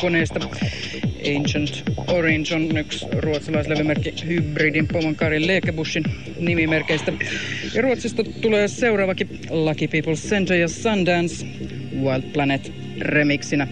Koneista. Ancient Orange on yksi ruotsalaislevymerkki hybridin Pomonkarin Lekebushin nimimerkeistä. Ja Ruotsista tulee seuraavakin Lucky People Center ja Sundance Wild Planet remixinä.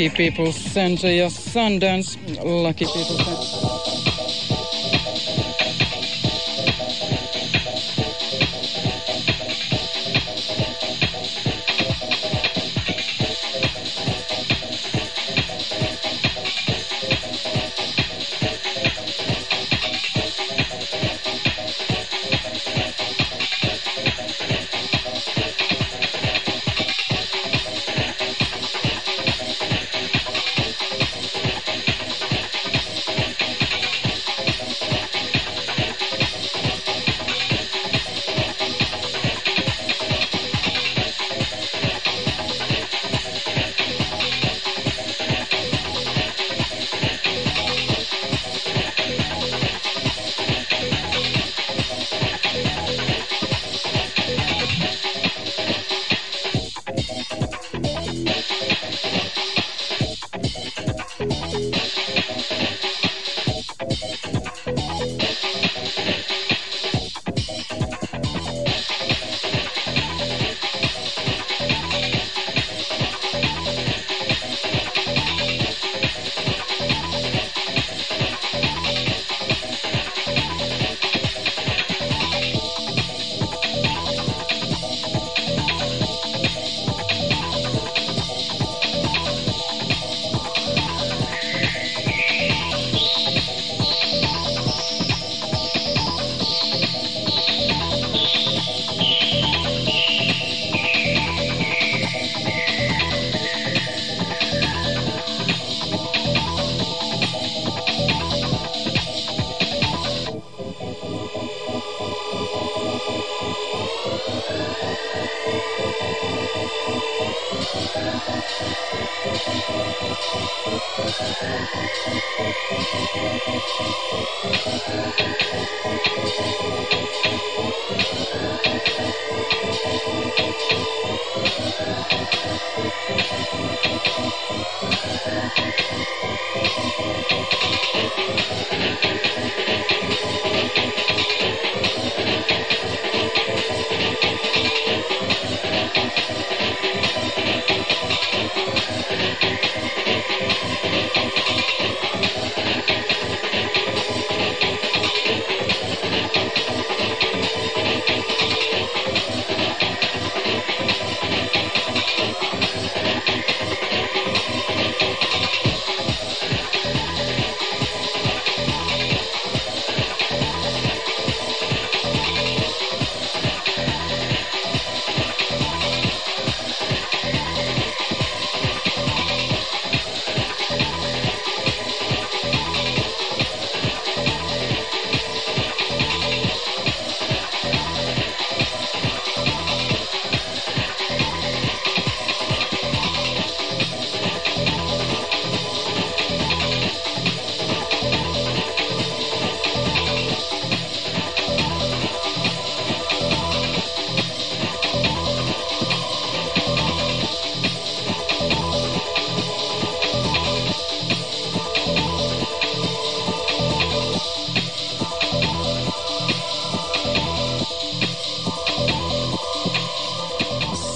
Lucky People Center ja Sundance. Lucky People Center.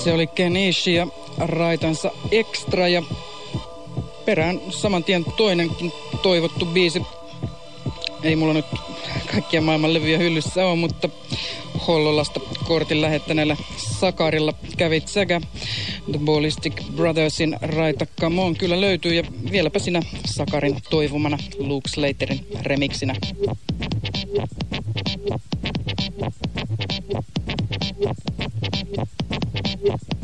Se oli Kenishi ja raitansa Extra ja perään saman tien toinenkin toivottu biisi. Ei mulla nyt kaikkia maailman levyjä hyllyssä ole, mutta Hollolasta kortin lähettäneellä Sakarilla kävit sekä The Ballistic Brothersin Raita Come On kyllä löytyy ja vieläpä sinä Sakarin toivomana Luke Slaterin remiksinä. Thank you. Yes.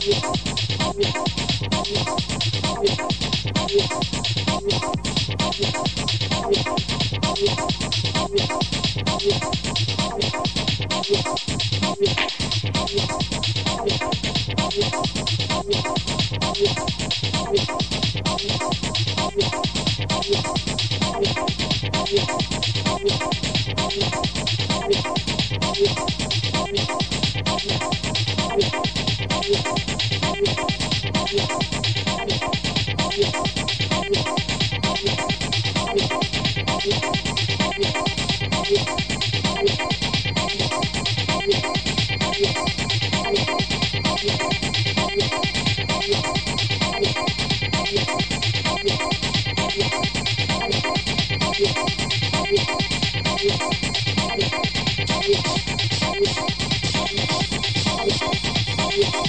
Yeah. Yeah.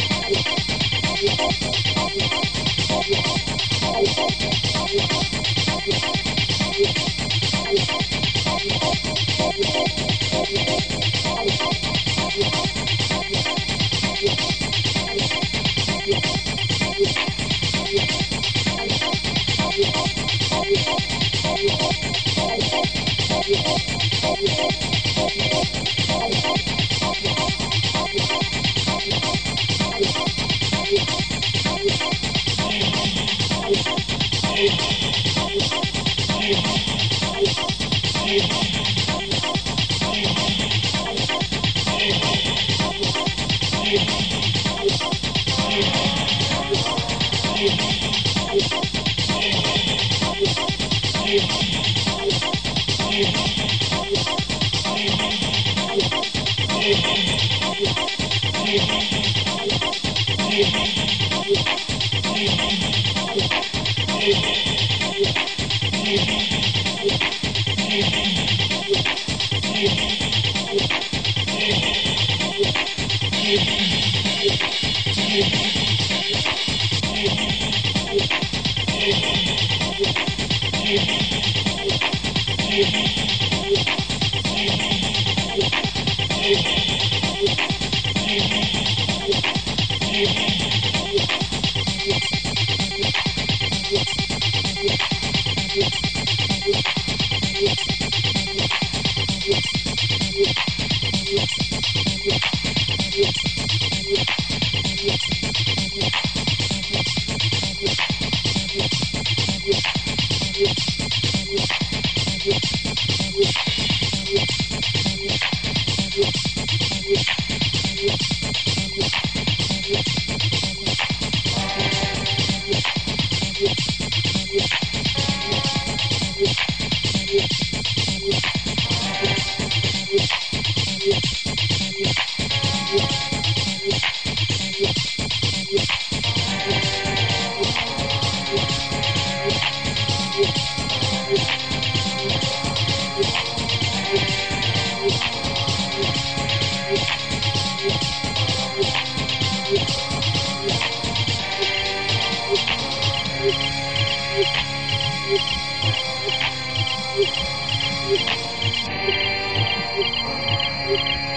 Yeah. you.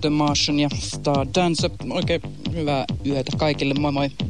The Martian ja Star Dance. Oikein hyvää yötä kaikille, moi moi.